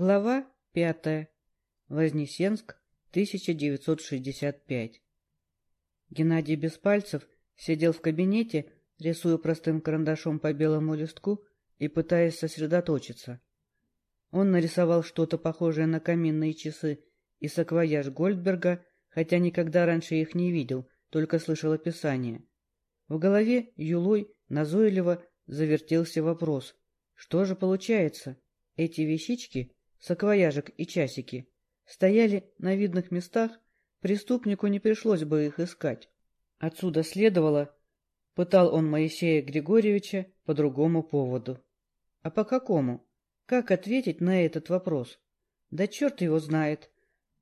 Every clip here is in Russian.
Глава пятая. Вознесенск, 1965. Геннадий Беспальцев сидел в кабинете, рисуя простым карандашом по белому листку и пытаясь сосредоточиться. Он нарисовал что-то похожее на каминные часы и саквояж Гольдберга, хотя никогда раньше их не видел, только слышал описание. В голове Юлой назойливо завертелся вопрос. Что же получается? Эти вещички, саквояжик и часики, стояли на видных местах, преступнику не пришлось бы их искать. Отсюда следовало, пытал он Моисея Григорьевича по другому поводу. А по какому? Как ответить на этот вопрос? Да черт его знает.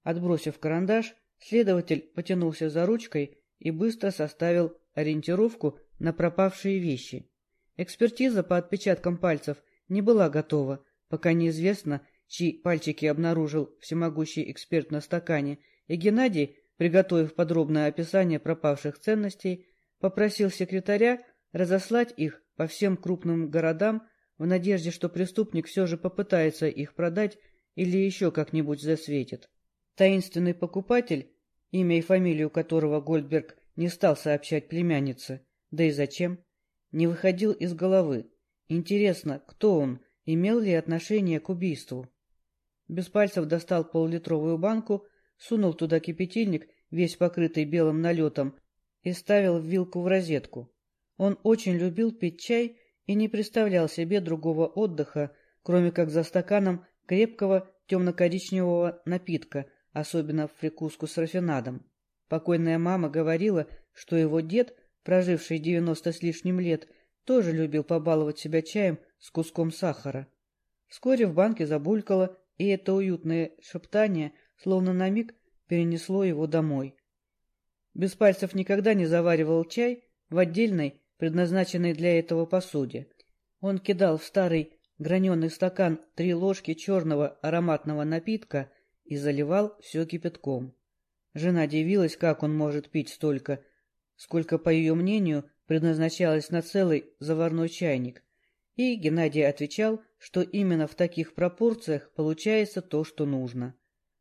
Отбросив карандаш, следователь потянулся за ручкой и быстро составил ориентировку на пропавшие вещи. Экспертиза по отпечаткам пальцев не была готова, пока неизвестно, чьи пальчики обнаружил всемогущий эксперт на стакане, и Геннадий, приготовив подробное описание пропавших ценностей, попросил секретаря разослать их по всем крупным городам в надежде, что преступник все же попытается их продать или еще как-нибудь засветит. Таинственный покупатель, имя и фамилию которого Гольдберг не стал сообщать племяннице, да и зачем, не выходил из головы. Интересно, кто он, имел ли отношение к убийству? Без пальцев достал поллитровую банку, сунул туда кипятильник, весь покрытый белым налетом, и ставил вилку в розетку. Он очень любил пить чай и не представлял себе другого отдыха, кроме как за стаканом крепкого темно-коричневого напитка, особенно в прикуску с рафинадом. Покойная мама говорила, что его дед, проживший девяносто с лишним лет, тоже любил побаловать себя чаем с куском сахара. Вскоре в банке забулькало, и это уютное шептание, словно на миг, перенесло его домой. Без пальцев никогда не заваривал чай в отдельной, предназначенной для этого посуде. Он кидал в старый граненый стакан три ложки черного ароматного напитка и заливал все кипятком. Жена дивилась, как он может пить столько, сколько, по ее мнению, предназначалось на целый заварной чайник. И Геннадий отвечал, что именно в таких пропорциях получается то, что нужно.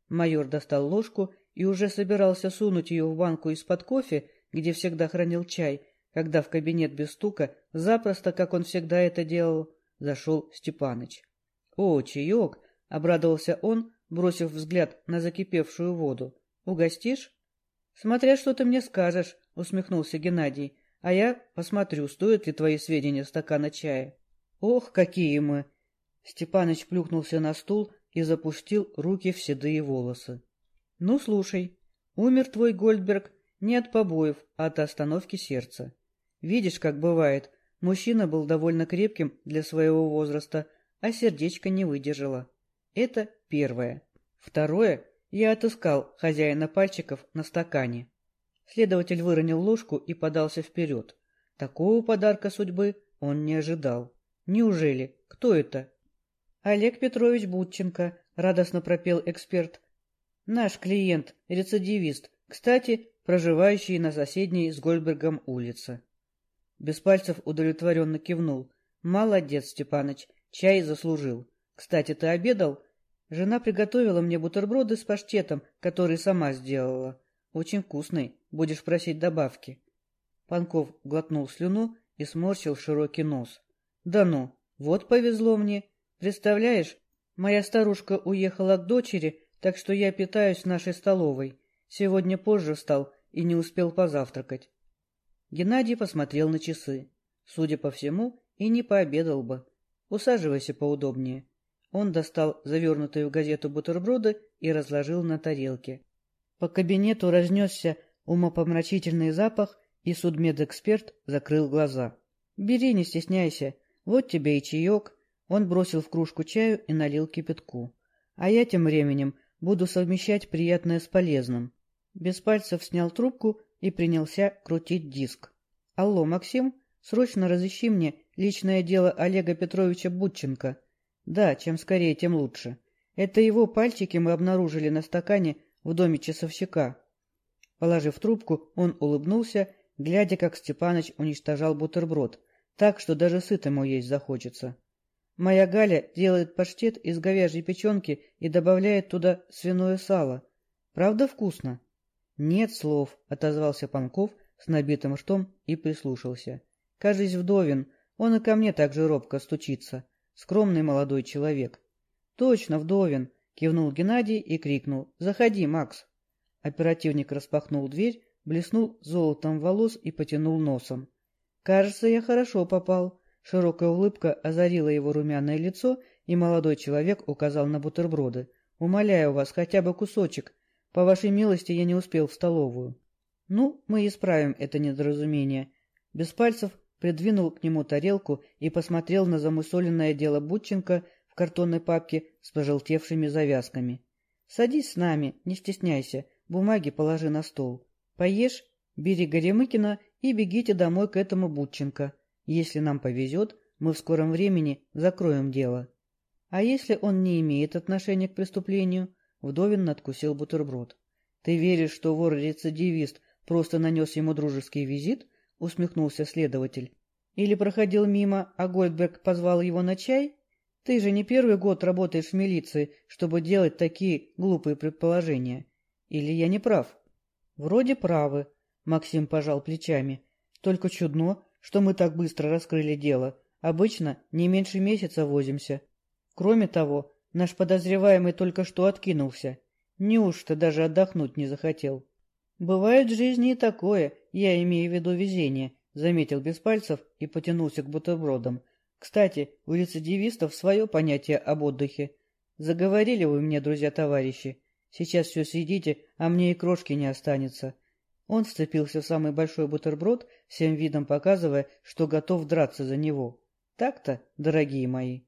Майор достал ложку и уже собирался сунуть ее в банку из-под кофе, где всегда хранил чай, когда в кабинет без стука, запросто, как он всегда это делал, зашел Степаныч. — О, чаек! — обрадовался он, бросив взгляд на закипевшую воду. — Угостишь? — Смотря что ты мне скажешь, — усмехнулся Геннадий. — А я посмотрю, стоят ли твои сведения стакана чая. — Ох, какие мы! Степаныч плюхнулся на стул и запустил руки в седые волосы. — Ну, слушай, умер твой Гольдберг не от побоев, а от остановки сердца. Видишь, как бывает, мужчина был довольно крепким для своего возраста, а сердечко не выдержало. Это первое. Второе, я отыскал хозяина пальчиков на стакане. Следователь выронил ложку и подался вперед. Такого подарка судьбы он не ожидал. Неужели? Кто это? Олег Петрович Бутченко, радостно пропел эксперт. Наш клиент, рецидивист, кстати, проживающий на соседней с Гольбергом улице. Без пальцев удовлетворенно кивнул. Молодец, Степаныч, чай заслужил. Кстати, ты обедал? Жена приготовила мне бутерброды с паштетом, который сама сделала. Очень вкусный, будешь просить добавки. Панков глотнул слюну и сморщил широкий нос. Да ну, вот повезло мне. Представляешь, моя старушка уехала к дочери, так что я питаюсь в нашей столовой. Сегодня позже встал и не успел позавтракать. Геннадий посмотрел на часы. Судя по всему, и не пообедал бы. Усаживайся поудобнее. Он достал завернутые в газету бутерброды и разложил на тарелке. По кабинету разнесся умопомрачительный запах, и судмедэксперт закрыл глаза. — Бери, не стесняйся. Вот тебе и чаек. Он бросил в кружку чаю и налил кипятку. А я тем временем буду совмещать приятное с полезным. Без пальцев снял трубку и принялся крутить диск. — Алло, Максим, срочно разыщи мне личное дело Олега Петровича Бутченко. Да, чем скорее, тем лучше. Это его пальчики мы обнаружили на стакане в доме часовщика. Положив трубку, он улыбнулся, глядя, как Степаныч уничтожал бутерброд, так что даже сытому есть захочется. Моя Галя делает паштет из говяжьей печенки и добавляет туда свиное сало. Правда вкусно? — Нет слов, — отозвался Панков с набитым ртом и прислушался. — Кажись, вдовин, он и ко мне так же робко стучится. Скромный молодой человек. — Точно, вдовин, — кивнул Геннадий и крикнул. — Заходи, Макс. Оперативник распахнул дверь, блеснул золотом волос и потянул носом. — Кажется, я хорошо попал. Широкая улыбка озарила его румяное лицо, и молодой человек указал на бутерброды. — Умоляю вас, хотя бы кусочек. По вашей милости я не успел в столовую. — Ну, мы исправим это недоразумение. Без пальцев придвинул к нему тарелку и посмотрел на замусоленное дело Бутченко в картонной папке с пожелтевшими завязками. — Садись с нами, не стесняйся, бумаги положи на стол. Поешь, бери Горемыкина и бегите домой к этому Бутченко. Если нам повезет, мы в скором времени закроем дело. А если он не имеет отношения к преступлению? Вдовин надкусил бутерброд. Ты веришь, что вор-рецидивист просто нанес ему дружеский визит? Усмехнулся следователь. Или проходил мимо, а Гольдберг позвал его на чай? Ты же не первый год работаешь в милиции, чтобы делать такие глупые предположения. Или я не прав? Вроде правы, Максим пожал плечами. Только чудно, что мы так быстро раскрыли дело. Обычно не меньше месяца возимся. Кроме того, наш подозреваемый только что откинулся. Неужто даже отдохнуть не захотел? Бывает в жизни и такое, я имею в виду везение, заметил без пальцев и потянулся к бутербродам. Кстати, у рецидивистов свое понятие об отдыхе. Заговорили вы мне, друзья-товарищи. Сейчас все съедите, а мне и крошки не останется. Он вцепился в самый большой бутерброд, всем видом показывая, что готов драться за него. Так-то, дорогие мои.